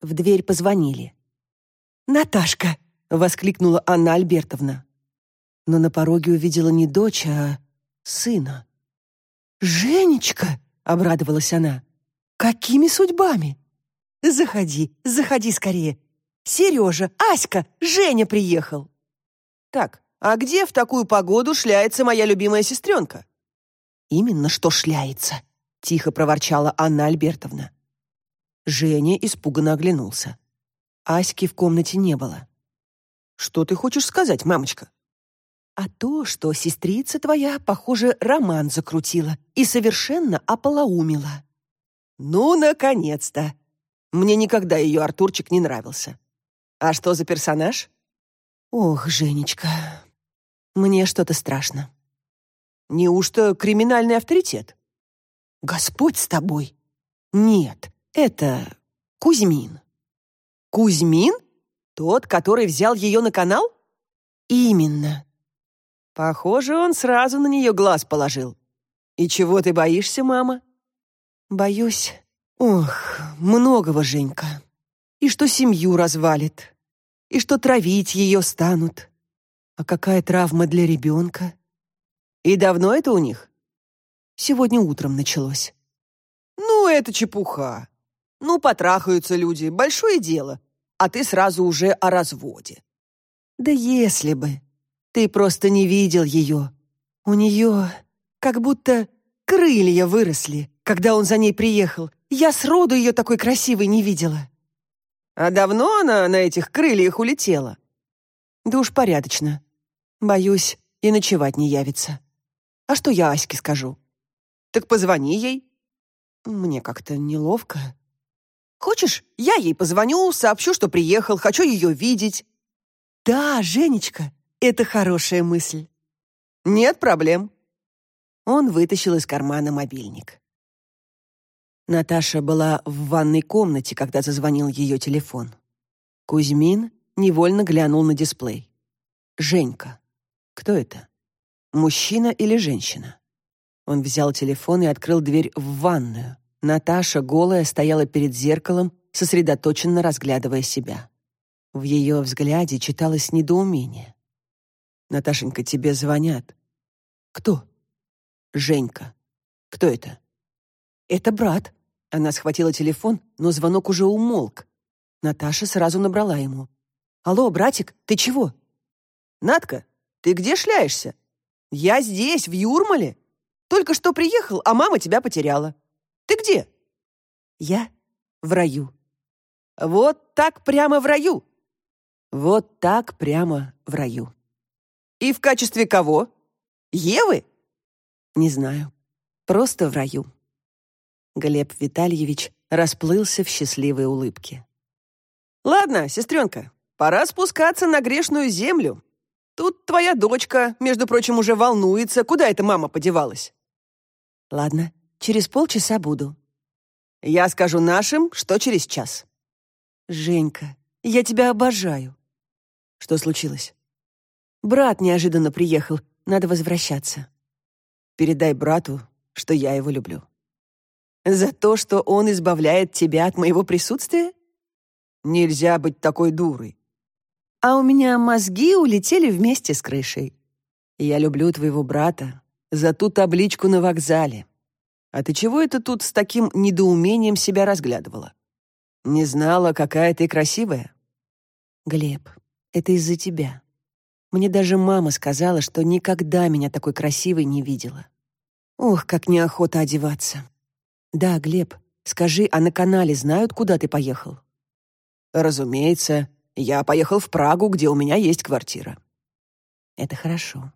В дверь позвонили. «Наташка!» — воскликнула Анна Альбертовна. Но на пороге увидела не дочь, а сына. «Женечка!» — обрадовалась она. «Какими судьбами?» «Заходи, заходи скорее. Сережа, Аська, Женя приехал!» «Так, а где в такую погоду шляется моя любимая сестренка?» «Именно что шляется», — тихо проворчала Анна Альбертовна. Женя испуганно оглянулся. Аськи в комнате не было. «Что ты хочешь сказать, мамочка?» «А то, что сестрица твоя, похоже, роман закрутила и совершенно ополоумила». «Ну, наконец-то! Мне никогда ее Артурчик не нравился. А что за персонаж?» «Ох, Женечка, мне что-то страшно». «Неужто криминальный авторитет?» «Господь с тобой!» «Нет, это Кузьмин». «Кузьмин? Тот, который взял ее на канал?» «Именно». «Похоже, он сразу на нее глаз положил. И чего ты боишься, мама?» «Боюсь. Ох, многого, Женька. И что семью развалит, и что травить ее станут. А какая травма для ребенка?» «И давно это у них?» «Сегодня утром началось». «Ну, это чепуха. Ну, потрахаются люди, большое дело. А ты сразу уже о разводе». «Да если бы. Ты просто не видел ее. У нее как будто крылья выросли, когда он за ней приехал. Я сроду ее такой красивой не видела». «А давно она на этих крыльях улетела?» «Да уж порядочно. Боюсь, и ночевать не явится. А что я Аське скажу?» «Так позвони ей». «Мне как-то неловко». «Хочешь, я ей позвоню, сообщу, что приехал, хочу ее видеть». «Да, Женечка, это хорошая мысль». «Нет проблем». Он вытащил из кармана мобильник. Наташа была в ванной комнате, когда зазвонил ее телефон. Кузьмин невольно глянул на дисплей. «Женька. Кто это? Мужчина или женщина?» Он взял телефон и открыл дверь в ванную. Наташа, голая, стояла перед зеркалом, сосредоточенно разглядывая себя. В ее взгляде читалось недоумение. «Наташенька, тебе звонят». «Кто?» «Женька. Кто это?» «Это брат». Она схватила телефон, но звонок уже умолк. Наташа сразу набрала ему. «Алло, братик, ты чего?» «Натка, ты где шляешься? Я здесь, в Юрмале. Только что приехал, а мама тебя потеряла. Ты где?» «Я в раю». «Вот так прямо в раю?» «Вот так прямо в раю». «И в качестве кого? Евы?» «Не знаю. Просто в раю». Глеб Витальевич расплылся в счастливой улыбке. «Ладно, сестренка, пора спускаться на грешную землю. Тут твоя дочка, между прочим, уже волнуется, куда эта мама подевалась». «Ладно, через полчаса буду». «Я скажу нашим, что через час». «Женька, я тебя обожаю». «Что случилось?» «Брат неожиданно приехал, надо возвращаться». «Передай брату, что я его люблю». За то, что он избавляет тебя от моего присутствия? Нельзя быть такой дурой. А у меня мозги улетели вместе с крышей. Я люблю твоего брата за ту табличку на вокзале. А ты чего это тут с таким недоумением себя разглядывала? Не знала, какая ты красивая? Глеб, это из-за тебя. Мне даже мама сказала, что никогда меня такой красивой не видела. Ох, как неохота одеваться. «Да, Глеб, скажи, а на канале знают, куда ты поехал?» «Разумеется. Я поехал в Прагу, где у меня есть квартира». «Это хорошо.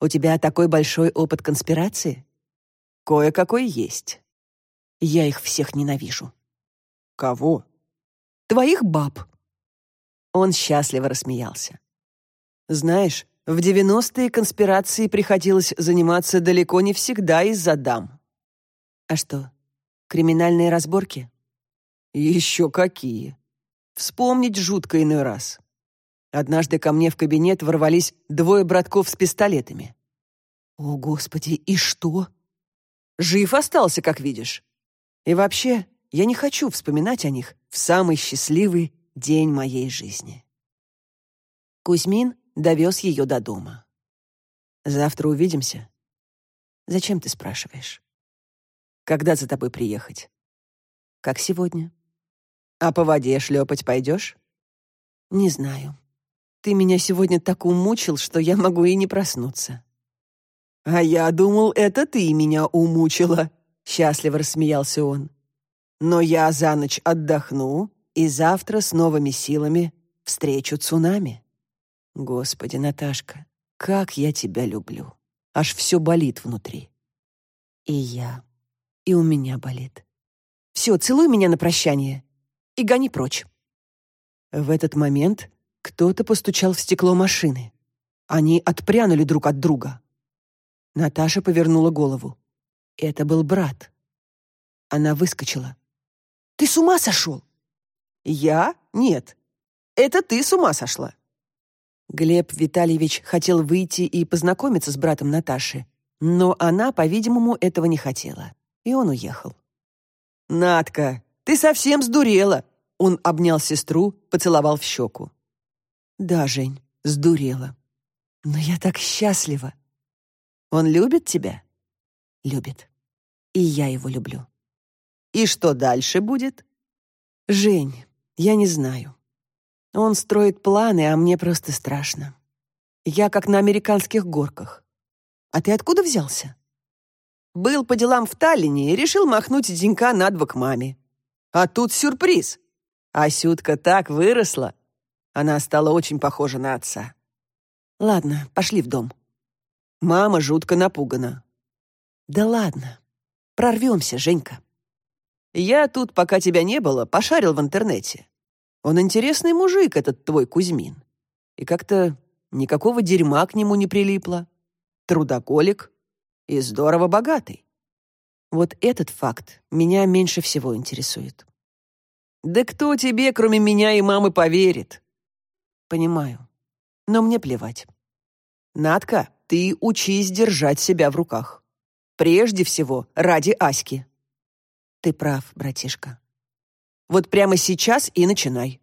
У тебя такой большой опыт конспирации?» «Кое-какой есть». «Я их всех ненавижу». «Кого?» «Твоих баб». Он счастливо рассмеялся. «Знаешь, в девяностые конспирации приходилось заниматься далеко не всегда из-за дам». «А что, Криминальные разборки? Еще какие. Вспомнить жутко иной раз. Однажды ко мне в кабинет ворвались двое братков с пистолетами. О, Господи, и что? Жив остался, как видишь. И вообще, я не хочу вспоминать о них, в самый счастливый день моей жизни. Кузьмин довез ее до дома. «Завтра увидимся?» «Зачем ты спрашиваешь?» «Когда за тобой приехать?» «Как сегодня?» «А по воде шлепать пойдешь?» «Не знаю. Ты меня сегодня так умучил, что я могу и не проснуться». «А я думал, это ты меня умучила», — счастливо рассмеялся он. «Но я за ночь отдохну и завтра с новыми силами встречу цунами». «Господи, Наташка, как я тебя люблю! Аж все болит внутри». «И я. И у меня болит. Все, целуй меня на прощание и гони прочь». В этот момент кто-то постучал в стекло машины. Они отпрянули друг от друга. Наташа повернула голову. Это был брат. Она выскочила. «Ты с ума сошел?» «Я? Нет. Это ты с ума сошла». Глеб Витальевич хотел выйти и познакомиться с братом Наташи, но она, по-видимому, этого не хотела, и он уехал. «Натка, ты совсем сдурела!» Он обнял сестру, поцеловал в щеку. «Да, Жень, сдурела. Но я так счастлива. Он любит тебя?» «Любит. И я его люблю». «И что дальше будет?» «Жень, я не знаю. Он строит планы, а мне просто страшно. Я как на американских горках. А ты откуда взялся?» «Был по делам в Таллине и решил махнуть денька на два к маме. А тут сюрприз. Асютка так выросла. Она стала очень похожа на отца. Ладно, пошли в дом. Мама жутко напугана. Да ладно. Прорвемся, Женька. Я тут, пока тебя не было, пошарил в интернете. Он интересный мужик, этот твой Кузьмин. И как-то никакого дерьма к нему не прилипло. Трудоголик и здорово богатый. Вот этот факт меня меньше всего интересует. Да кто тебе, кроме меня и мамы, поверит? Понимаю. Но мне плевать. Надка, ты учись держать себя в руках. Прежде всего, ради Аськи. Ты прав, братишка. Вот прямо сейчас и начинай.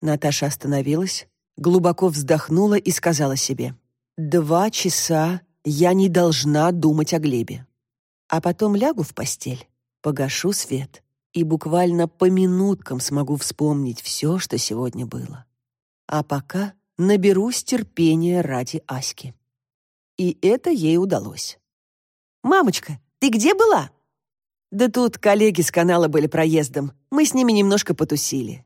Наташа остановилась, глубоко вздохнула и сказала себе: "Два часа я не должна думать о Глебе. А потом лягу в постель, погашу свет и буквально по минуткам смогу вспомнить все, что сегодня было. А пока наберусь терпения ради Аськи". И это ей удалось. «Мамочка, ты где была?» «Да тут коллеги с канала были проездом. Мы с ними немножко потусили».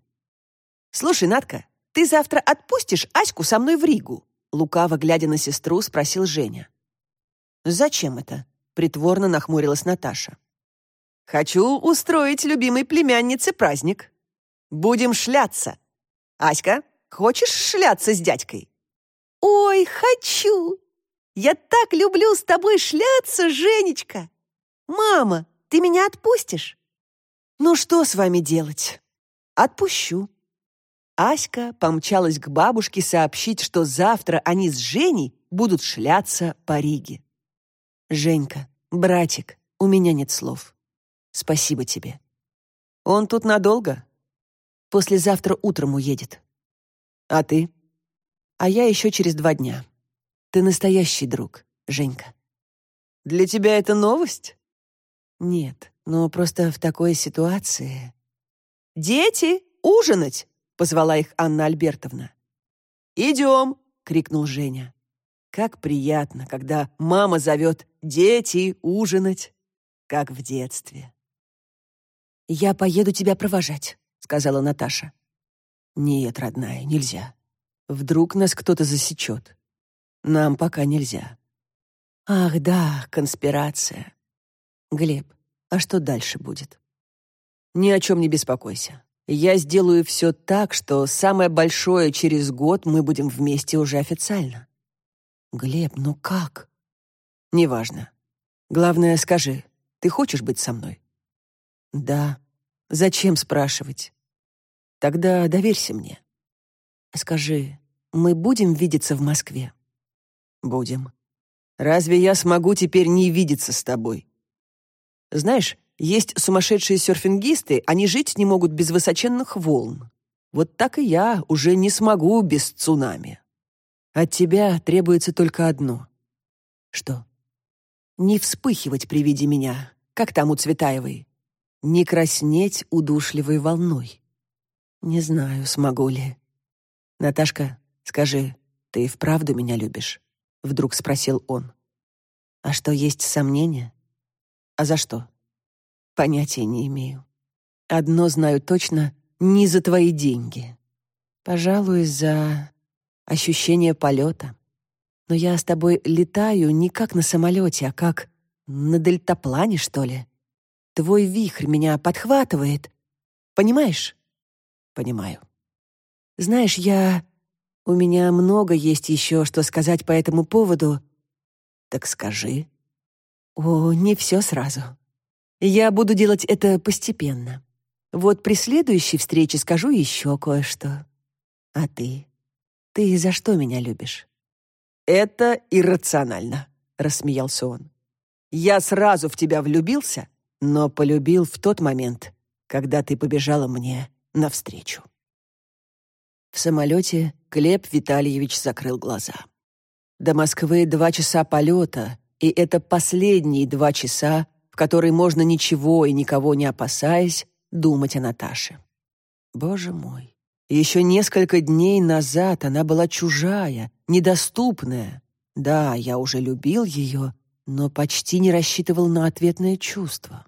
«Слушай, Натка, ты завтра отпустишь Аську со мной в Ригу?» Лукаво, глядя на сестру, спросил Женя. «Зачем это?» — притворно нахмурилась Наташа. «Хочу устроить любимой племяннице праздник. Будем шляться. Аська, хочешь шляться с дядькой?» «Ой, хочу!» Я так люблю с тобой шляться, Женечка! Мама, ты меня отпустишь?» «Ну что с вами делать?» «Отпущу». Аська помчалась к бабушке сообщить, что завтра они с Женей будут шляться по Риге. «Женька, братик, у меня нет слов. Спасибо тебе». «Он тут надолго?» «Послезавтра утром уедет». «А ты?» «А я еще через два дня». Ты настоящий друг, Женька. Для тебя это новость? Нет, но просто в такой ситуации... «Дети, ужинать!» — позвала их Анна Альбертовна. «Идем!» — крикнул Женя. Как приятно, когда мама зовет «дети, ужинать!» Как в детстве. «Я поеду тебя провожать», — сказала Наташа. «Нет, родная, нельзя. Вдруг нас кто-то засечет. Нам пока нельзя. Ах, да, конспирация. Глеб, а что дальше будет? Ни о чем не беспокойся. Я сделаю все так, что самое большое через год мы будем вместе уже официально. Глеб, ну как? Неважно. Главное, скажи, ты хочешь быть со мной? Да. Зачем спрашивать? Тогда доверься мне. Скажи, мы будем видеться в Москве? Будем. Разве я смогу теперь не видеться с тобой? Знаешь, есть сумасшедшие серфингисты, они жить не могут без высоченных волн. Вот так и я уже не смогу без цунами. От тебя требуется только одно. Что? Не вспыхивать при виде меня, как там у Цветаевой. Не краснеть удушливой волной. Не знаю, смогу ли. Наташка, скажи, ты вправду меня любишь? Вдруг спросил он. А что, есть сомнения? А за что? Понятия не имею. Одно знаю точно — не за твои деньги. Пожалуй, за ощущение полета. Но я с тобой летаю не как на самолете, а как на дельтаплане, что ли. Твой вихрь меня подхватывает. Понимаешь? Понимаю. Знаешь, я... У меня много есть еще, что сказать по этому поводу. Так скажи. О, не все сразу. Я буду делать это постепенно. Вот при следующей встрече скажу еще кое-что. А ты? Ты за что меня любишь? Это иррационально, рассмеялся он. Я сразу в тебя влюбился, но полюбил в тот момент, когда ты побежала мне навстречу. В самолете Глеб Витальевич закрыл глаза. До Москвы два часа полета, и это последние два часа, в которые можно ничего и никого не опасаясь думать о Наташе. Боже мой, еще несколько дней назад она была чужая, недоступная. Да, я уже любил ее, но почти не рассчитывал на ответное чувство.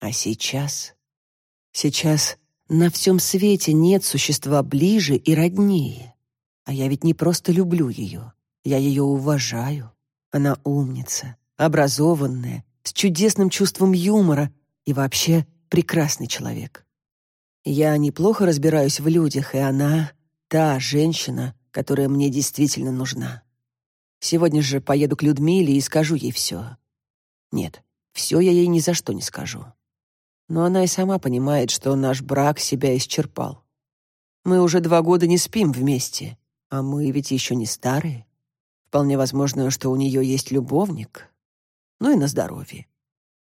А сейчас... Сейчас на всем свете нет существа ближе и роднее. А я ведь не просто люблю ее, я ее уважаю. Она умница, образованная, с чудесным чувством юмора и вообще прекрасный человек. Я неплохо разбираюсь в людях, и она — та женщина, которая мне действительно нужна. Сегодня же поеду к Людмиле и скажу ей все. Нет, все я ей ни за что не скажу. Но она и сама понимает, что наш брак себя исчерпал. Мы уже два года не спим вместе, а мы ведь еще не старые. Вполне возможно, что у нее есть любовник. Ну и на здоровье.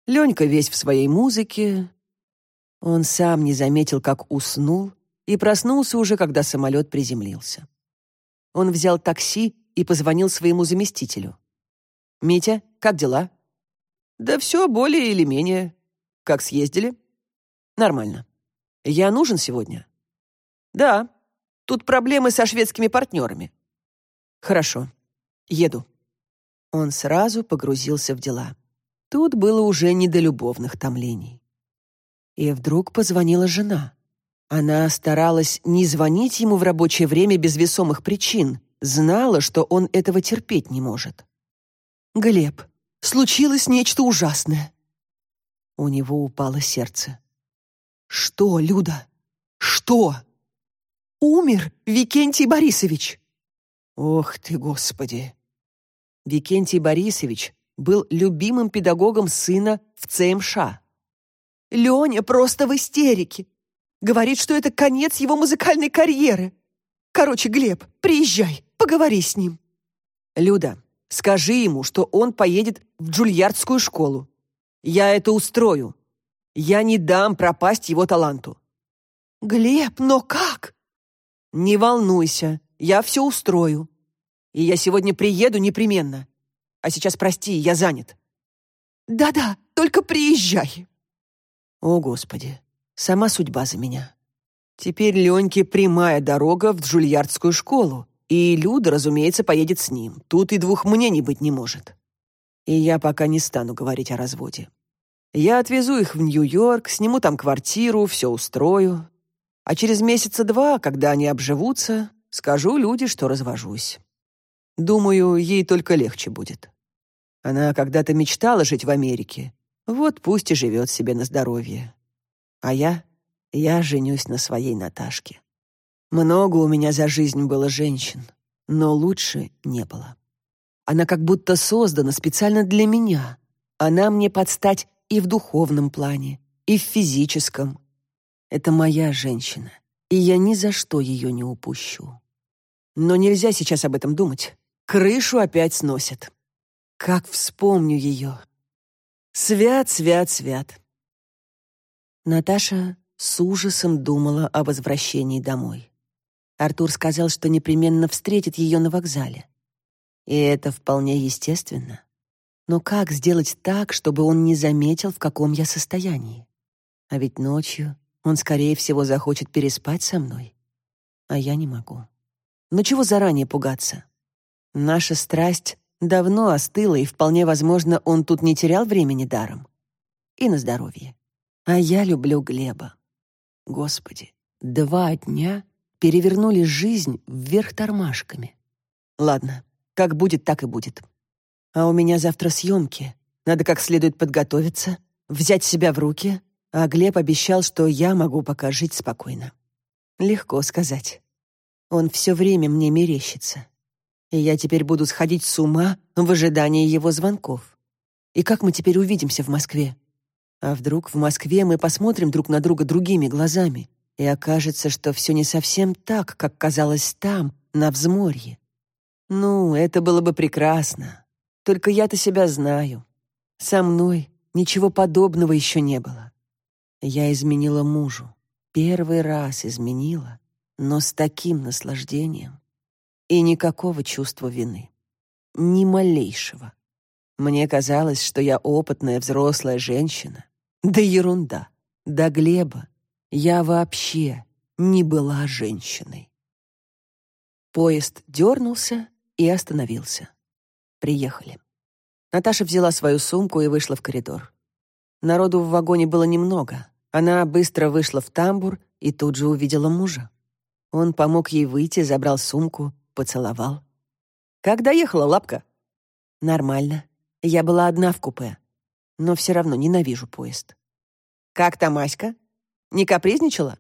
Ленька весь в своей музыке. Он сам не заметил, как уснул, и проснулся уже, когда самолет приземлился. Он взял такси и позвонил своему заместителю. «Митя, как дела?» «Да все более или менее. Как съездили?» «Нормально. Я нужен сегодня?» «Да. Тут проблемы со шведскими партнерами». «Хорошо. Еду». Он сразу погрузился в дела. Тут было уже не до любовных томлений. И вдруг позвонила жена. Она старалась не звонить ему в рабочее время без весомых причин, знала, что он этого терпеть не может. «Глеб, случилось нечто ужасное». У него упало сердце. «Что, Люда? Что?» «Умер Викентий Борисович!» «Ох ты, Господи!» Викентий Борисович был любимым педагогом сына в ЦМШ. «Леня просто в истерике. Говорит, что это конец его музыкальной карьеры. Короче, Глеб, приезжай, поговори с ним». «Люда, скажи ему, что он поедет в Джульярдскую школу. Я это устрою. Я не дам пропасть его таланту». «Глеб, но как?» «Не волнуйся, я все устрою. И я сегодня приеду непременно. А сейчас прости, я занят». «Да-да, только приезжай». О, Господи, сама судьба за меня. Теперь Леньке прямая дорога в Джульярдскую школу, и Люда, разумеется, поедет с ним. Тут и двух мнений быть не может. И я пока не стану говорить о разводе. Я отвезу их в Нью-Йорк, сниму там квартиру, все устрою. А через месяца два, когда они обживутся, скажу Люде, что развожусь. Думаю, ей только легче будет. Она когда-то мечтала жить в Америке. Вот пусть и живет себе на здоровье. А я я женюсь на своей Наташке. Много у меня за жизнь было женщин, но лучше не было. Она как будто создана специально для меня. Она мне подстать и в духовном плане, и в физическом. Это моя женщина, и я ни за что ее не упущу. Но нельзя сейчас об этом думать. Крышу опять сносят. Как вспомню ее. Свят, свят, свят. Наташа с ужасом думала о возвращении домой. Артур сказал, что непременно встретит ее на вокзале. И это вполне естественно. Но как сделать так, чтобы он не заметил, в каком я состоянии? А ведь ночью он, скорее всего, захочет переспать со мной. А я не могу. Но чего заранее пугаться? Наша страсть давно остыла, и вполне возможно, он тут не терял времени даром. И на здоровье. А я люблю Глеба. Господи, два дня перевернули жизнь вверх тормашками. Ладно, как будет, так и будет. А у меня завтра съемки. Надо как следует подготовиться, взять себя в руки, а Глеб обещал, что я могу пока жить спокойно. Легко сказать. Он все время мне мерещится. И я теперь буду сходить с ума в ожидании его звонков. И как мы теперь увидимся в Москве? А вдруг в Москве мы посмотрим друг на друга другими глазами, и окажется, что все не совсем так, как казалось там, на взморье. Ну, это было бы прекрасно. Только я-то себя знаю. Со мной ничего подобного еще не было. Я изменила мужу. Первый раз изменила, но с таким наслаждением. И никакого чувства вины. Ни малейшего. Мне казалось, что я опытная взрослая женщина. Да ерунда. До Глеба я вообще не была женщиной. Поезд дернулся и остановился. Приехали. Наташа взяла свою сумку и вышла в коридор. Народу в вагоне было немного. Она быстро вышла в тамбур и тут же увидела мужа. Он помог ей выйти, забрал сумку, поцеловал. «Как доехала, лапка?» «Нормально. Я была одна в купе. Но все равно ненавижу поезд». «Как там Аська? Не капризничала?»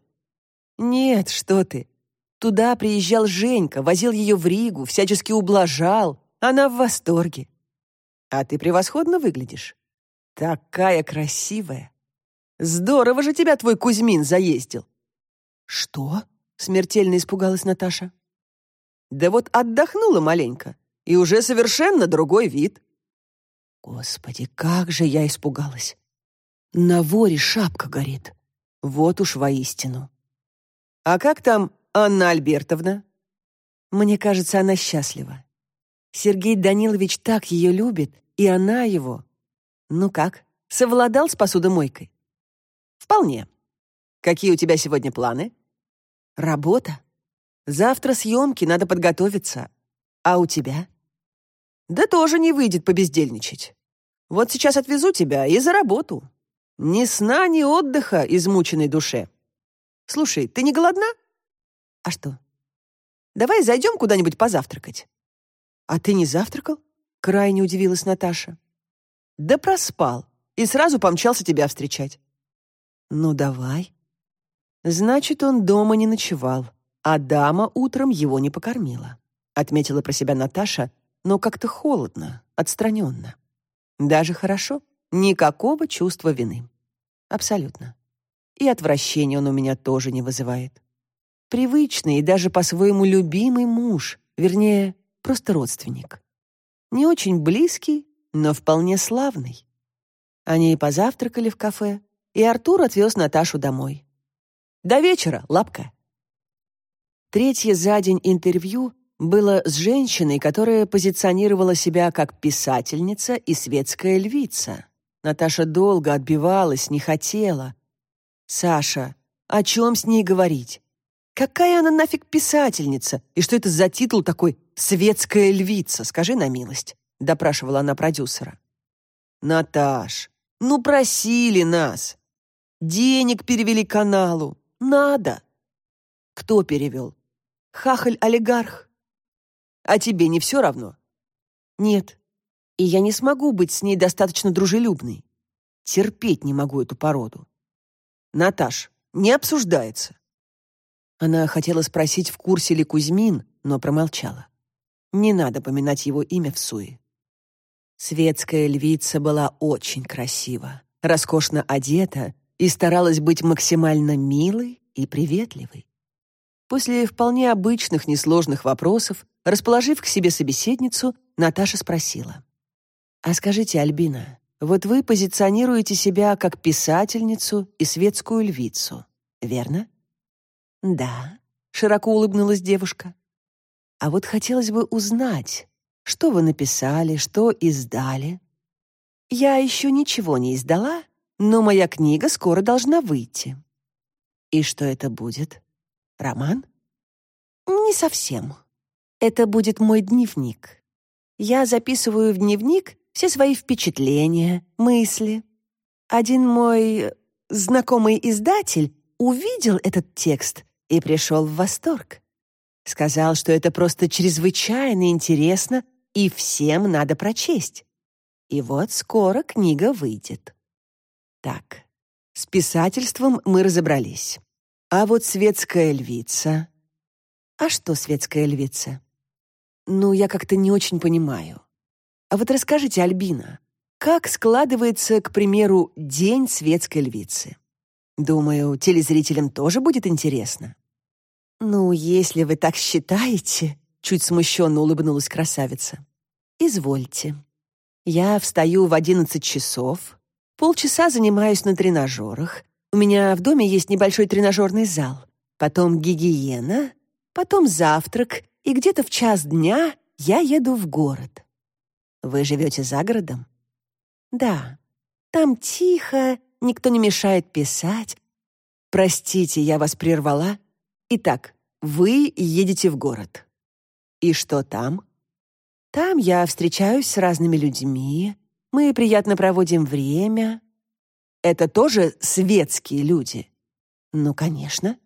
«Нет, что ты. Туда приезжал Женька, возил ее в Ригу, всячески ублажал. Она в восторге. А ты превосходно выглядишь. Такая красивая. Здорово же тебя твой Кузьмин заездил. Что? Смертельно испугалась Наташа. Да вот отдохнула маленько, и уже совершенно другой вид. Господи, как же я испугалась. На воре шапка горит. Вот уж воистину. А как там Анна Альбертовна? Мне кажется, она счастлива. Сергей Данилович так ее любит, и она его. Ну как, совладал с посудомойкой? Вполне. Какие у тебя сегодня планы? Работа. Завтра съемки, надо подготовиться. А у тебя? Да тоже не выйдет побездельничать. Вот сейчас отвезу тебя и за работу. Ни сна, ни отдыха измученной душе. Слушай, ты не голодна? А что? Давай зайдем куда-нибудь позавтракать. А ты не завтракал? Крайне удивилась Наташа. Да проспал и сразу помчался тебя встречать. «Ну, давай». Значит, он дома не ночевал, а дама утром его не покормила. Отметила про себя Наташа, но как-то холодно, отстраненно. Даже хорошо, никакого чувства вины. Абсолютно. И отвращения он у меня тоже не вызывает. Привычный и даже по-своему любимый муж, вернее, просто родственник. Не очень близкий, но вполне славный. Они и позавтракали в кафе, и Артур отвез Наташу домой. «До вечера, лапка!» Третье за день интервью было с женщиной, которая позиционировала себя как писательница и светская львица. Наташа долго отбивалась, не хотела. «Саша, о чем с ней говорить? Какая она нафиг писательница? И что это за титул такой «светская львица»? Скажи на милость», — допрашивала она продюсера. «Наташ, ну просили нас. Денег перевели каналу. Надо. Кто перевел? Хахаль-олигарх. А тебе не все равно? Нет. И я не смогу быть с ней достаточно дружелюбной. Терпеть не могу эту породу. Наташ, не обсуждается. Она хотела спросить, в курсе ли Кузьмин, но промолчала. Не надо поминать его имя в суе. Светская львица была очень красива, роскошно одета и старалась быть максимально милой и приветливой. После вполне обычных несложных вопросов, расположив к себе собеседницу, Наташа спросила. «А скажите, Альбина, Вот вы позиционируете себя как писательницу и светскую львицу, верно? Да, широко улыбнулась девушка. А вот хотелось бы узнать, что вы написали, что издали. Я еще ничего не издала, но моя книга скоро должна выйти. И что это будет? Роман? Не совсем. Это будет мой дневник. Я записываю в дневник все свои впечатления, мысли. Один мой знакомый издатель увидел этот текст и пришел в восторг. Сказал, что это просто чрезвычайно интересно и всем надо прочесть. И вот скоро книга выйдет. Так, с писательством мы разобрались. А вот светская львица... А что светская львица? Ну, я как-то не очень понимаю. А вот расскажите, Альбина, как складывается, к примеру, День светской львицы? Думаю, телезрителям тоже будет интересно. Ну, если вы так считаете, чуть смущенно улыбнулась красавица. Извольте. Я встаю в одиннадцать часов, полчаса занимаюсь на тренажерах. У меня в доме есть небольшой тренажерный зал. Потом гигиена, потом завтрак, и где-то в час дня я еду в город. Вы живете за городом? Да. Там тихо, никто не мешает писать. Простите, я вас прервала. Итак, вы едете в город. И что там? Там я встречаюсь с разными людьми. Мы приятно проводим время. Это тоже светские люди? Ну, конечно.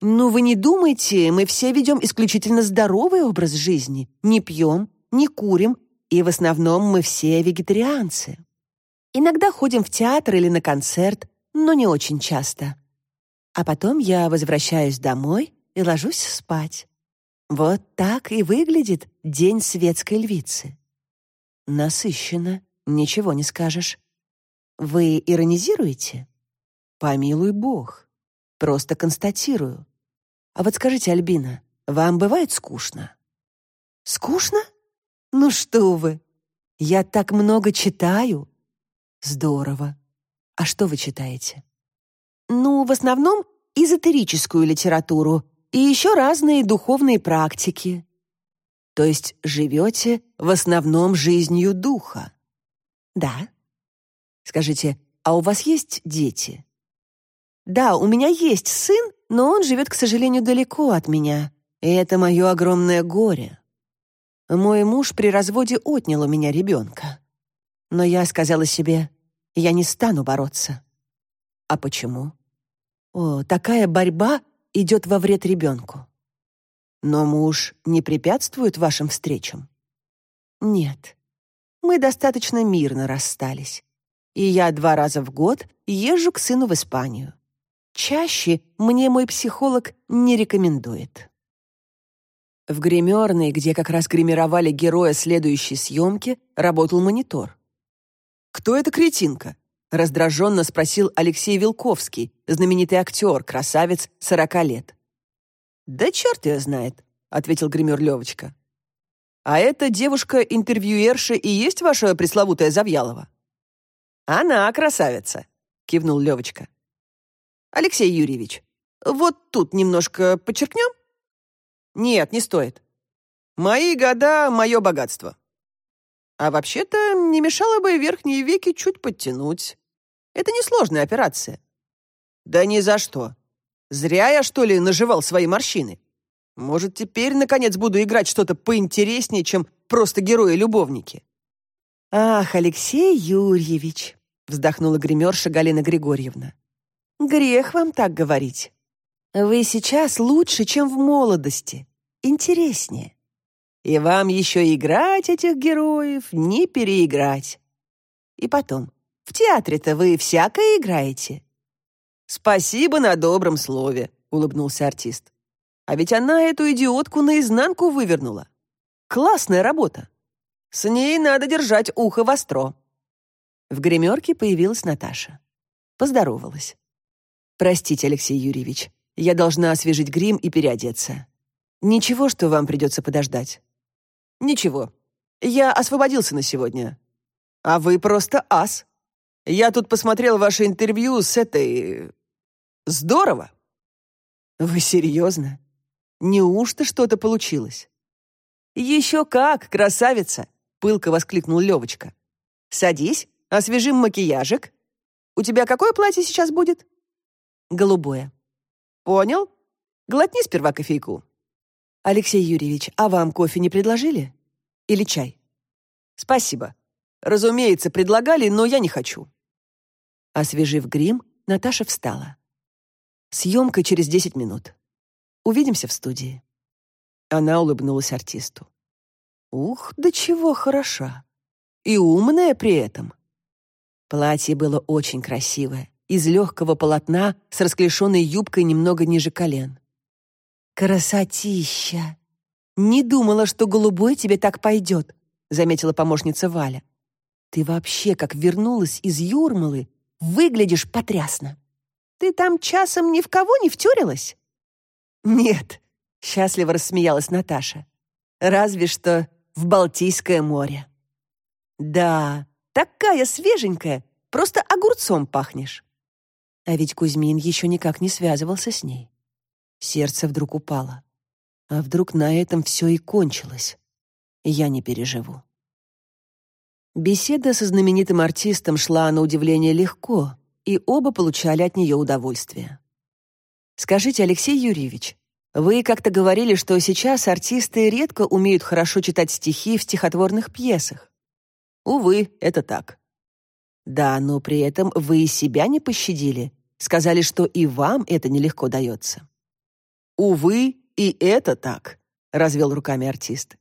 Ну, вы не думайте, мы все ведем исключительно здоровый образ жизни. Не пьем, не курим, и в основном мы все вегетарианцы. Иногда ходим в театр или на концерт, но не очень часто. А потом я возвращаюсь домой и ложусь спать. Вот так и выглядит день светской львицы. Насыщенно, ничего не скажешь. Вы иронизируете? Помилуй бог. Просто констатирую. А вот скажите, Альбина, вам бывает скучно? Скучно? Ну что вы? Я так много читаю. Здорово. А что вы читаете? Ну, в основном эзотерическую литературу и еще разные духовные практики. То есть живете в основном жизнью духа? Да. Скажите, а у вас есть дети? Да, у меня есть сын, но он живет, к сожалению, далеко от меня, и это мое огромное горе. Мой муж при разводе отнял у меня ребенка. Но я сказала себе, я не стану бороться. А почему? О, такая борьба идет во вред ребенку. Но муж не препятствует вашим встречам? Нет. Мы достаточно мирно расстались. И я два раза в год езжу к сыну в Испанию. Чаще мне мой психолог не рекомендует. В гримерной, где как раз гримировали героя следующей съемки, работал монитор. «Кто эта кретинка?» — раздраженно спросил Алексей Вилковский, знаменитый актер, красавец, сорока лет. «Да черт ее знает», — ответил гример Левочка. «А эта девушка-интервьюерша и есть ваша пресловутая Завьялова?» «Она красавица», — кивнул Левочка. «Алексей Юрьевич, вот тут немножко подчеркнем?» «Нет, не стоит. Мои года — мое богатство. А вообще-то не мешало бы верхние веки чуть подтянуть. Это несложная операция. Да ни за что. Зря я, что ли, наживал свои морщины. Может, теперь, наконец, буду играть что-то поинтереснее, чем просто герои-любовники. «Ах, Алексей Юрьевич!» — вздохнула гримерша Галина Григорьевна. «Грех вам так говорить. Вы сейчас лучше, чем в молодости. Интереснее. И вам еще играть этих героев, не переиграть. И потом, в театре-то вы всякое играете. Спасибо на добром слове, улыбнулся артист. А ведь она эту идиотку наизнанку вывернула. Классная работа. С ней надо держать ухо востро. В гримерке появилась Наташа. Поздоровалась. «Простите, Алексей Юрьевич, я должна освежить грим и переодеться. Ничего, что вам придется подождать?» «Ничего. Я освободился на сегодня. А вы просто ас. Я тут посмотрел ваше интервью с этой... Здорово!» «Вы серьезно? Неужто что-то получилось?» «Еще как, красавица!» — пылко воскликнул Левочка. «Садись, освежим макияжик. У тебя какое платье сейчас будет?» «Голубое». «Понял. Глотни сперва кофейку». «Алексей Юрьевич, а вам кофе не предложили? Или чай?» «Спасибо. Разумеется, предлагали, но я не хочу». Освежив грим, Наташа встала. Съемка через десять минут. Увидимся в студии. Она улыбнулась артисту. Ух, да чего хороша. И умная при этом. Платье было очень красивое, из легкого полотна с расклешенной юбкой немного ниже колен. «Красотища! Не думала, что голубой тебе так пойдет», заметила помощница Валя. «Ты вообще, как вернулась из Юрмалы, выглядишь потрясно. Ты там часом ни в кого не втюрилась?» «Нет», — счастливо рассмеялась Наташа. «Разве что в Балтийское море». «Да, такая свеженькая, просто огурцом пахнешь». А ведь Кузьмин еще никак не связывался с ней. Сердце вдруг упало. А вдруг на этом все и кончилось? Я не переживу. Беседа со знаменитым артистом шла на удивление легко, и оба получали от нее удовольствие. «Скажите, Алексей Юрьевич, вы как-то говорили, что сейчас артисты редко умеют хорошо читать стихи в стихотворных пьесах. Увы, это так. Да, но при этом вы и себя не пощадили, сказали, что и вам это нелегко дается. Увы, и это так, развел руками артист.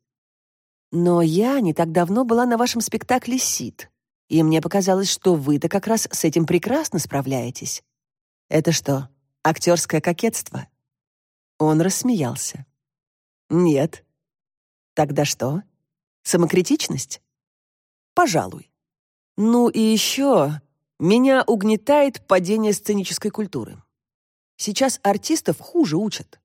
Но я не так давно была на вашем спектакле «Сид», и мне показалось, что вы-то как раз с этим прекрасно справляетесь. Это что, актерское кокетство?» Он рассмеялся. «Нет». «Тогда что? Самокритичность?» «Пожалуй. Ну и еще меня угнетает падение сценической культуры. Сейчас артистов хуже учат.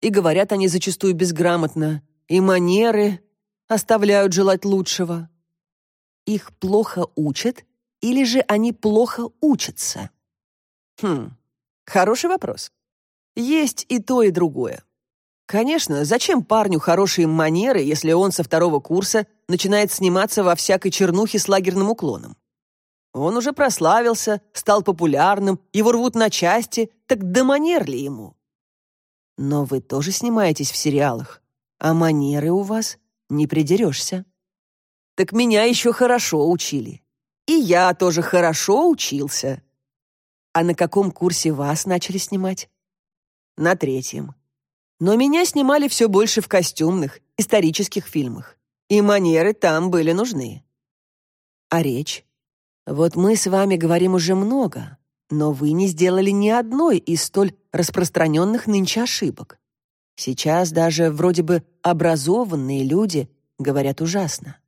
И говорят они зачастую безграмотно, и манеры, оставляют желать лучшего. Их плохо учат или же они плохо учатся? Хм, хороший вопрос. Есть и то, и другое. Конечно, зачем парню хорошие манеры, если он со второго курса начинает сниматься во всякой чернухе с лагерным уклоном? Он уже прославился, стал популярным, его рвут на части, так до манер ли ему? Но вы тоже снимаетесь в сериалах, а манеры у вас не придерешься. Так меня еще хорошо учили. И я тоже хорошо учился. А на каком курсе вас начали снимать? На третьем. Но меня снимали все больше в костюмных, исторических фильмах. И манеры там были нужны. А речь? Вот мы с вами говорим уже много, но вы не сделали ни одной из столь распространенных нынче ошибок. Сейчас даже вроде бы образованные люди говорят ужасно.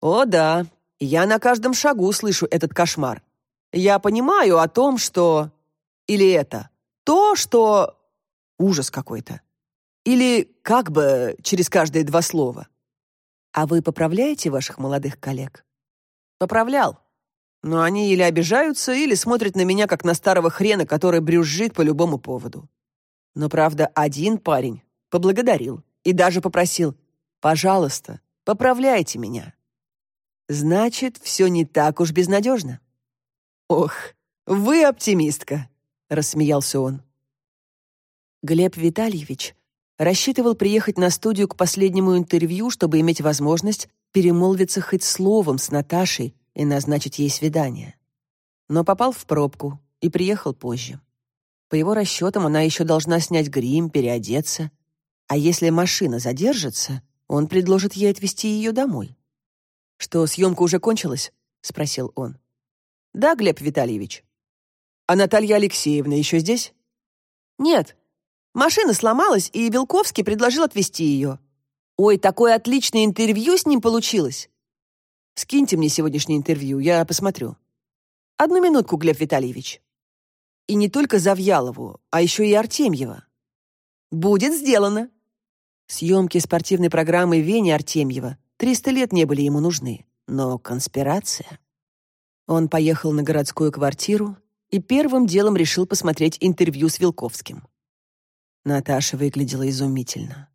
О да, я на каждом шагу слышу этот кошмар. Я понимаю о том, что... Или это. То, что... Ужас какой-то. Или как бы через каждые два слова. А вы поправляете ваших молодых коллег? Поправлял. Но они или обижаются, или смотрят на меня, как на старого хрена, который брюзжит по любому поводу. Но, правда, один парень поблагодарил и даже попросил «Пожалуйста, поправляйте меня». Значит, все не так уж безнадежно. «Ох, вы оптимистка», — рассмеялся он. Глеб Витальевич рассчитывал приехать на студию к последнему интервью, чтобы иметь возможность перемолвиться хоть словом с Наташей и назначить ей свидание. Но попал в пробку и приехал позже. По его расчетам, она еще должна снять грим, переодеться. А если машина задержится, он предложит ей отвезти ее домой. «Что, съемка уже кончилась?» — спросил он. «Да, Глеб Витальевич». «А Наталья Алексеевна еще здесь?» «Нет. Машина сломалась, и Белковский предложил отвезти ее. Ой, такое отличное интервью с ним получилось. Скиньте мне сегодняшнее интервью, я посмотрю. Одну минутку, Глеб Витальевич». И не только Завьялову, а еще и Артемьева. «Будет сделано!» Съемки спортивной программы Вени Артемьева 300 лет не были ему нужны, но конспирация... Он поехал на городскую квартиру и первым делом решил посмотреть интервью с Вилковским. Наташа выглядела изумительно.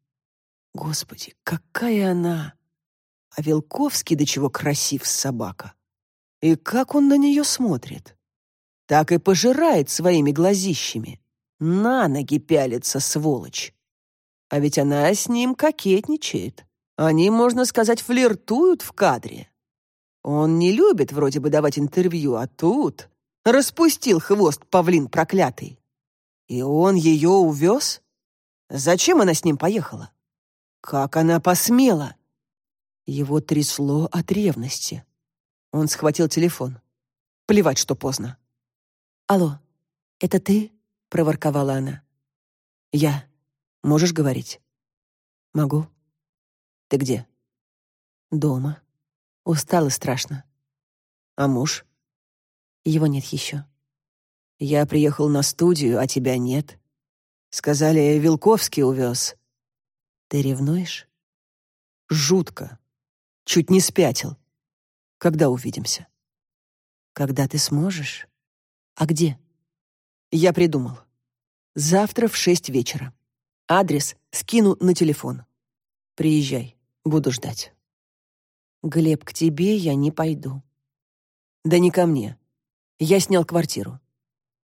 Господи, какая она! А Вилковский до чего красив собака. И как он на нее смотрит? Так и пожирает своими глазищами. На ноги пялится, сволочь. А ведь она с ним кокетничает. Они, можно сказать, флиртуют в кадре. Он не любит вроде бы давать интервью, а тут распустил хвост павлин проклятый. И он ее увез? Зачем она с ним поехала? Как она посмела? Его трясло от ревности. Он схватил телефон. Плевать, что поздно. «Алло, это ты?» — проворковала она. «Я. Можешь говорить?» «Могу». «Ты где?» «Дома. Устала страшно». «А муж?» «Его нет еще». «Я приехал на студию, а тебя нет. Сказали, Вилковский увез». «Ты ревнуешь?» «Жутко. Чуть не спятил. Когда увидимся?» «Когда ты сможешь?» «А где?» «Я придумал. Завтра в шесть вечера. Адрес скину на телефон. Приезжай, буду ждать». «Глеб, к тебе я не пойду». «Да не ко мне. Я снял квартиру».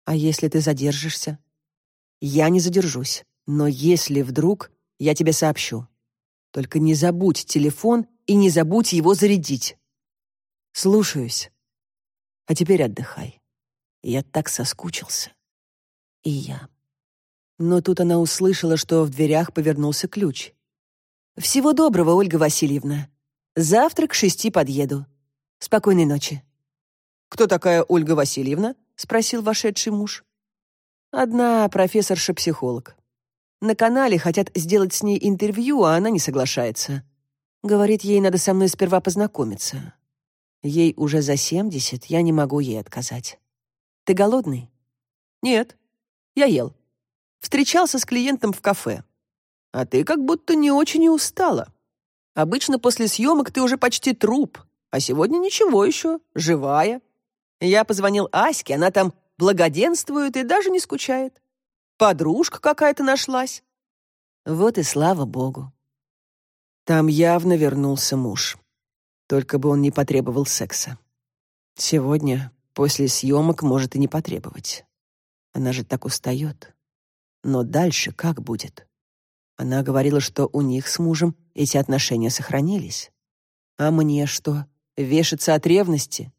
«А если ты задержишься?» «Я не задержусь, но если вдруг, я тебе сообщу. Только не забудь телефон и не забудь его зарядить». «Слушаюсь. А теперь отдыхай». Я так соскучился. И я. Но тут она услышала, что в дверях повернулся ключ. «Всего доброго, Ольга Васильевна. Завтра к шести подъеду. Спокойной ночи». «Кто такая Ольга Васильевна?» — спросил вошедший муж. «Одна профессорша-психолог. На канале хотят сделать с ней интервью, а она не соглашается. Говорит, ей надо со мной сперва познакомиться. Ей уже за семьдесят, я не могу ей отказать. Ты голодный? Нет. Я ел. Встречался с клиентом в кафе. А ты как будто не очень и устала. Обычно после съемок ты уже почти труп, а сегодня ничего еще, живая. Я позвонил Аське, она там благоденствует и даже не скучает. Подружка какая-то нашлась. Вот и слава богу. Там явно вернулся муж. Только бы он не потребовал секса. Сегодня После съемок может и не потребовать. Она же так устает. Но дальше как будет? Она говорила, что у них с мужем эти отношения сохранились. А мне что, вешаться от ревности?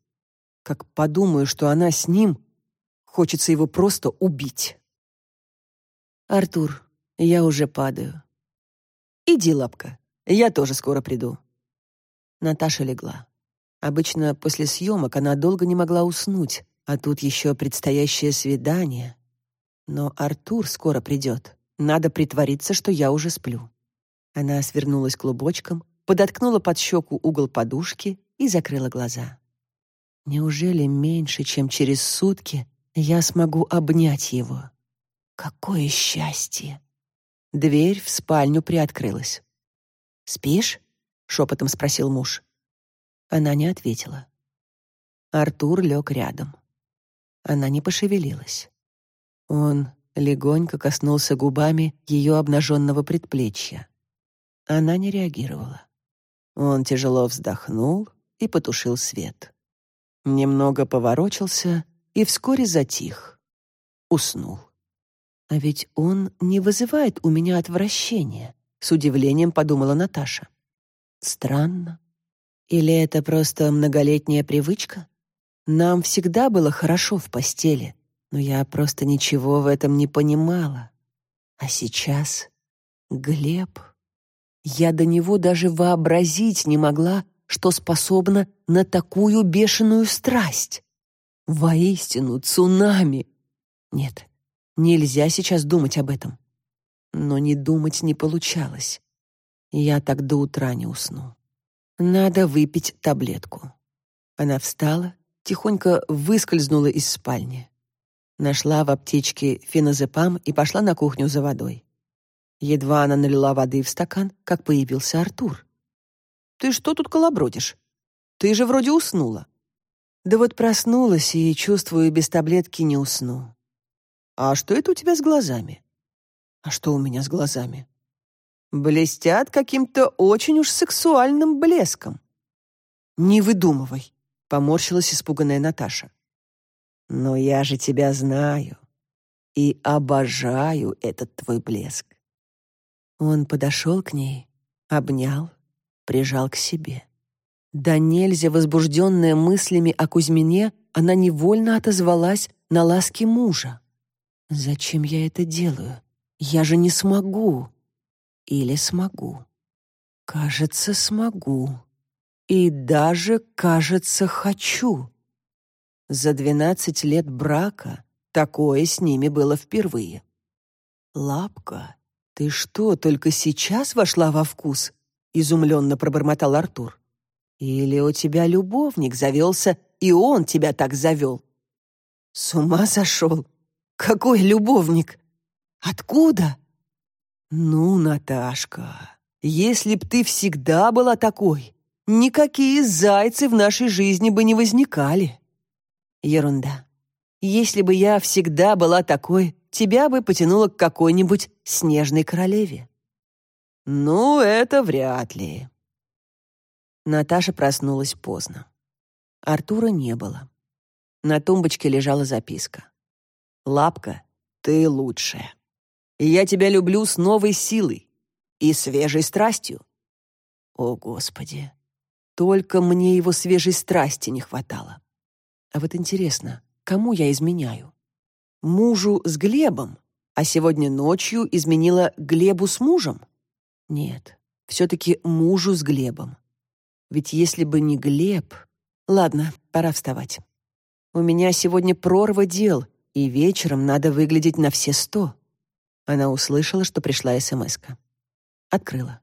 Как подумаю, что она с ним, хочется его просто убить. Артур, я уже падаю. Иди, лапка, я тоже скоро приду. Наташа легла. Обычно после съемок она долго не могла уснуть, а тут еще предстоящее свидание. Но Артур скоро придет. Надо притвориться, что я уже сплю. Она свернулась клубочком, подоткнула под щеку угол подушки и закрыла глаза. Неужели меньше, чем через сутки, я смогу обнять его? Какое счастье! Дверь в спальню приоткрылась. «Спишь?» — шепотом спросил муж. Она не ответила. Артур лег рядом. Она не пошевелилась. Он легонько коснулся губами ее обнаженного предплечья. Она не реагировала. Он тяжело вздохнул и потушил свет. Немного поворочился и вскоре затих. Уснул. А ведь он не вызывает у меня отвращения, с удивлением подумала Наташа. Странно. Или это просто многолетняя привычка? Нам всегда было хорошо в постели, но я просто ничего в этом не понимала. А сейчас Глеб... Я до него даже вообразить не могла, что способна на такую бешеную страсть. Воистину, цунами. Нет, нельзя сейчас думать об этом. Но не думать не получалось. Я так до утра не усну. Надо выпить таблетку. Она встала, тихонько выскользнула из спальни. Нашла в аптечке феназепам и пошла на кухню за водой. Едва она налила воды в стакан, как появился Артур. «Ты что тут колобродишь? Ты же вроде уснула». Да вот проснулась и, чувствую, без таблетки не усну. А что это у тебя с глазами? А что у меня с глазами? Блестят каким-то очень уж сексуальным блеском. Не выдумывай, поморщилась испуганная Наташа. Но я же тебя знаю и обожаю этот твой блеск. Он подошел к ней, обнял, прижал к себе. Да нельзя возбужденная мыслями о Кузьмине, она невольно отозвалась на ласки мужа. «Зачем я это делаю? Я же не смогу. Или смогу? Кажется, смогу. И даже, кажется, хочу». За двенадцать лет брака такое с ними было впервые. «Лапка, ты что, только сейчас вошла во вкус?» — изумленно пробормотал Артур. «Или у тебя любовник завелся, и он тебя так завел?» «С ума сошел! Какой любовник? Откуда?» «Ну, Наташка, если б ты всегда была такой, никакие зайцы в нашей жизни бы не возникали». «Ерунда. Если бы я всегда была такой, тебя бы потянуло к какой-нибудь снежной королеве». «Ну, это вряд ли». Наташа проснулась поздно. Артура не было. На тумбочке лежала записка. «Лапка, ты лучшая. И я тебя люблю с новой силой и свежей страстью». О, Господи! Только мне его свежей страсти не хватало. А вот интересно, кому я изменяю? Мужу с Глебом, а сегодня ночью изменила Глебу с мужем? Нет, все-таки мужу с Глебом. Ведь если бы не Глеб... Ладно, пора вставать. У меня сегодня прорва дел, и вечером надо выглядеть на все сто. Она услышала, что пришла СМСка. Открыла.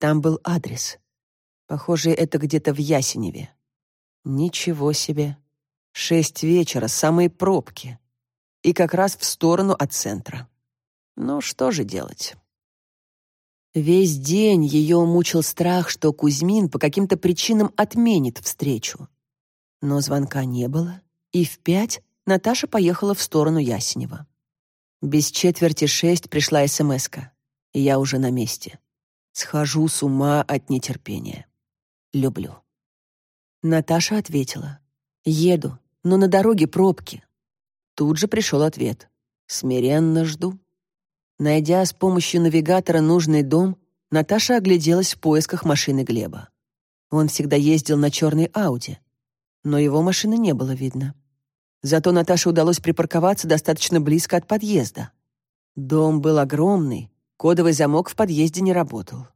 Там был адрес. Похоже, это где-то в Ясеневе. Ничего себе. Шесть вечера, самые пробки. И как раз в сторону от центра. Ну, что же делать? Весь день ее мучил страх, что Кузьмин по каким-то причинам отменит встречу. Но звонка не было, и в пять Наташа поехала в сторону Ясенева. Без четверти шесть пришла СМСка, и я уже на месте. Схожу с ума от нетерпения. Люблю. Наташа ответила. «Еду, но на дороге пробки. Тут же пришел ответ. Смиренно жду. Найдя с помощью навигатора нужный дом, Наташа огляделась в поисках машины Глеба. Он всегда ездил на черной Ауди, но его машины не было видно. Зато Наташе удалось припарковаться достаточно близко от подъезда. Дом был огромный, кодовый замок в подъезде не работал.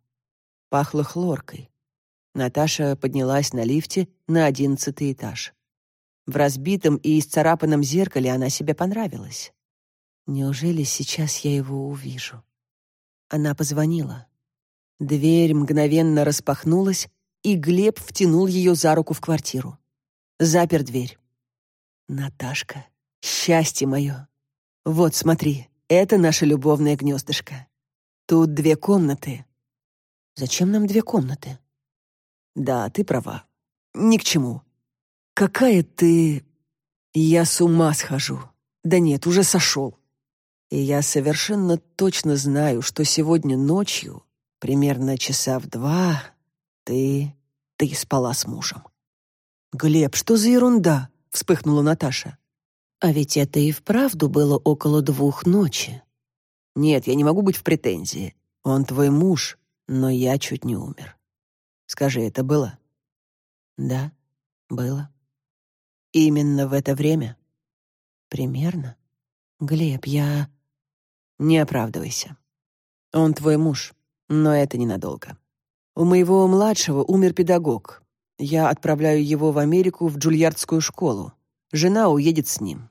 Пахло хлоркой. Наташа поднялась на лифте на одиннадцатый этаж. В разбитом и исцарапанном зеркале она себе понравилась. Неужели сейчас я его увижу? Она позвонила. Дверь мгновенно распахнулась, и Глеб втянул ее за руку в квартиру. Запер дверь. «Наташка, счастье мое! Вот, смотри, это наше любовное гнездышко. Тут две комнаты». «Зачем нам две комнаты?» «Да, ты права. Ни к чему. «Какая ты...» «Я с ума схожу. Да нет, уже сошел. И я совершенно точно знаю, что сегодня ночью, примерно часа в два, ты... ты спала с мужем». «Глеб, что за ерунда?» — вспыхнула Наташа. «А ведь это и вправду было около двух ночи». «Нет, я не могу быть в претензии. Он твой муж, но я чуть не умер. Скажи, это было?» «Да, было». Именно в это время? Примерно. Глеб, я... Не оправдывайся. Он твой муж, но это ненадолго. У моего младшего умер педагог. Я отправляю его в Америку в Джульярдскую школу. Жена уедет с ним.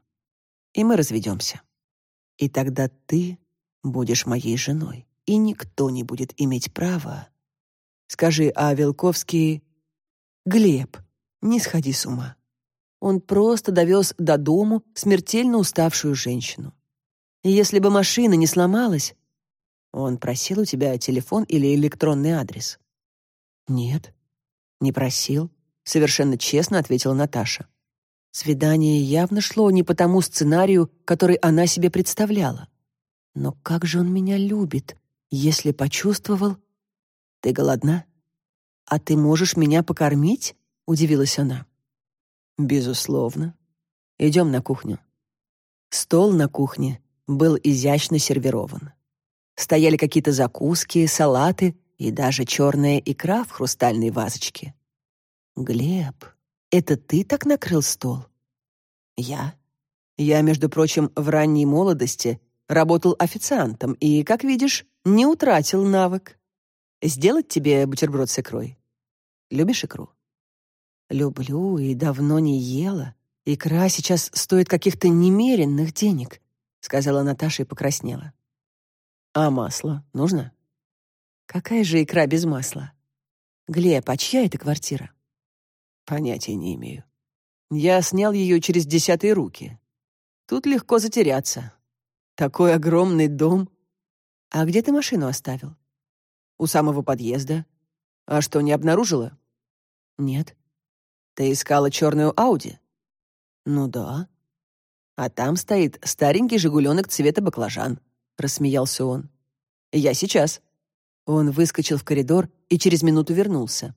И мы разведемся. И тогда ты будешь моей женой, и никто не будет иметь права. Скажи, а Велковский... Глеб, не сходи с ума. Он просто довез до дому смертельно уставшую женщину. И если бы машина не сломалась... Он просил у тебя телефон или электронный адрес? Нет, не просил, совершенно честно ответила Наташа. Свидание явно шло не по тому сценарию, который она себе представляла. Но как же он меня любит, если почувствовал... Ты голодна? А ты можешь меня покормить? Удивилась она. Безусловно. Идем на кухню. Стол на кухне был изящно сервирован. Стояли какие-то закуски, салаты и даже черная икра в хрустальной вазочке. «Глеб, это ты так накрыл стол?» «Я?» «Я, между прочим, в ранней молодости работал официантом и, как видишь, не утратил навык. Сделать тебе бутерброд с икрой? Любишь икру?» «Люблю и давно не ела. Икра сейчас стоит каких-то немеренных денег», сказала Наташа и покраснела. «А масло нужно?» «Какая же икра без масла?» «Глеб, а чья это квартира?» Понятия не имею. Я снял ее через десятые руки. Тут легко затеряться. Такой огромный дом. А где ты машину оставил? У самого подъезда. А что, не обнаружила? Нет. Ты искала черную Ауди? Ну да. А там стоит старенький жигуленок цвета баклажан, рассмеялся он. Я сейчас. Он выскочил в коридор и через минуту вернулся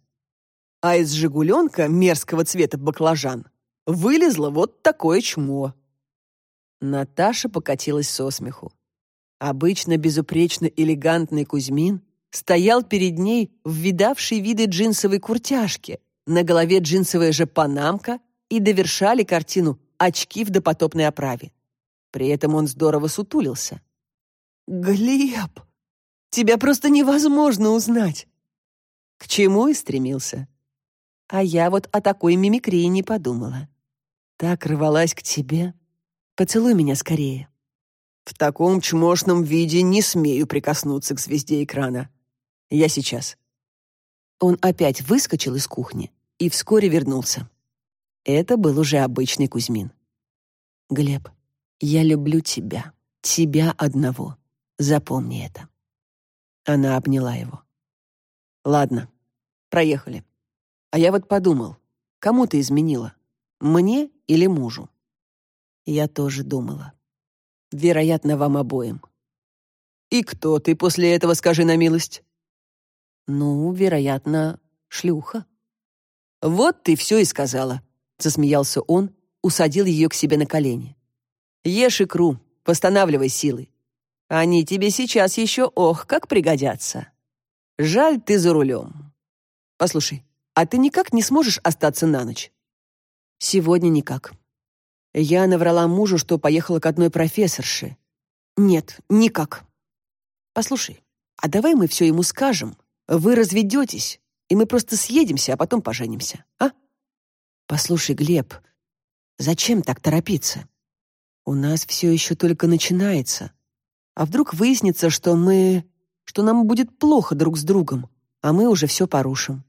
а из «Жигуленка» мерзкого цвета баклажан вылезло вот такое чмо. Наташа покатилась со смеху. Обычно безупречно элегантный Кузьмин стоял перед ней в видавшей виды джинсовой куртяжке, на голове джинсовая же панамка и довершали картину очки в допотопной оправе. При этом он здорово сутулился. «Глеб, тебя просто невозможно узнать!» К чему и стремился. А я вот о такой мимикрии не подумала. Так рвалась к тебе. Поцелуй меня скорее. В таком чмошном виде не смею прикоснуться к звезде экрана. Я сейчас. Он опять выскочил из кухни и вскоре вернулся. Это был уже обычный Кузьмин. Глеб, я люблю тебя, тебя одного. Запомни это. Она обняла его. Ладно, проехали. А я вот подумал, кому ты изменила? Мне или мужу? Я тоже думала. Вероятно, вам обоим. И кто ты после этого, скажи на милость? Ну, вероятно, шлюха. Вот ты все и сказала, засмеялся он, усадил ее к себе на колени. Ешь икру, восстанавливай силы. Они тебе сейчас еще ох, как пригодятся. Жаль, ты за рулем. Послушай, а ты никак не сможешь остаться на ночь? Сегодня никак. Я наврала мужу, что поехала к одной профессорше. Нет, никак. Послушай, а давай мы все ему скажем. Вы разведетесь, и мы просто съедемся, а потом поженимся, а? Послушай, Глеб, зачем так торопиться? У нас все еще только начинается. А вдруг выяснится, что мы... что нам будет плохо друг с другом, а мы уже все порушим.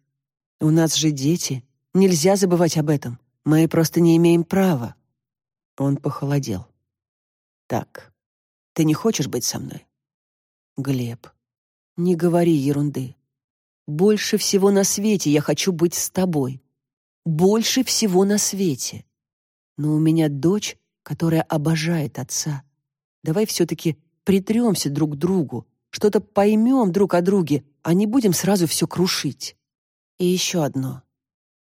У нас же дети. Нельзя забывать об этом. Мы просто не имеем права. Он похолодел. Так. Ты не хочешь быть со мной? Глеб, не говори ерунды. Больше всего на свете я хочу быть с тобой. Больше всего на свете. Но у меня дочь, которая обожает отца. Давай все-таки притремся друг к другу, что-то поймем друг о друге, а не будем сразу все крушить. И еще одно.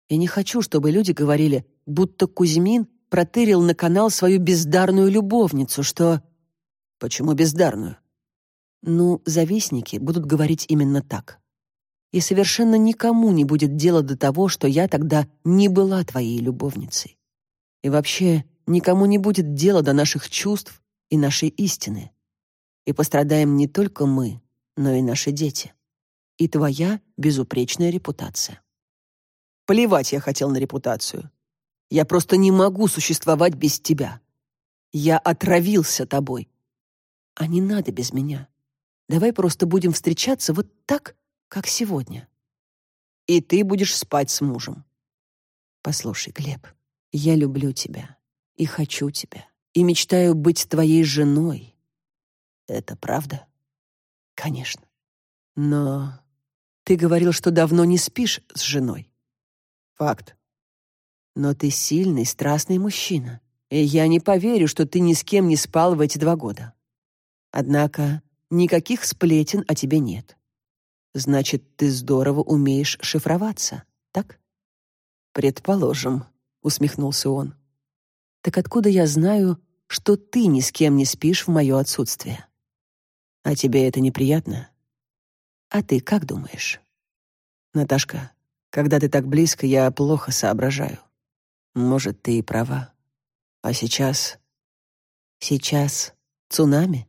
Я не хочу, чтобы люди говорили, будто Кузьмин протырил на канал свою бездарную любовницу, что... Почему бездарную? Ну, завистники будут говорить именно так. И совершенно никому не будет дела до того, что я тогда не была твоей любовницей. И вообще, никому не будет дела до наших чувств и нашей истины. И пострадаем не только мы, но и наши дети и твоя безупречная репутация. Плевать я хотел на репутацию. Я просто не могу существовать без тебя. Я отравился тобой. А не надо без меня. Давай просто будем встречаться вот так, как сегодня. И ты будешь спать с мужем. Послушай, Глеб, я люблю тебя и хочу тебя, и мечтаю быть твоей женой. Это правда? Конечно. Но ты говорил, что давно не спишь с женой. Факт. Но ты сильный, страстный мужчина, и я не поверю, что ты ни с кем не спал в эти два года. Однако никаких сплетен о тебе нет. Значит, ты здорово умеешь шифроваться, так? Предположим, усмехнулся он. Так откуда я знаю, что ты ни с кем не спишь в мое отсутствие? А тебе это неприятно? А ты как думаешь? Наташка, когда ты так близко, я плохо соображаю. Может, ты и права. А сейчас... Сейчас цунами?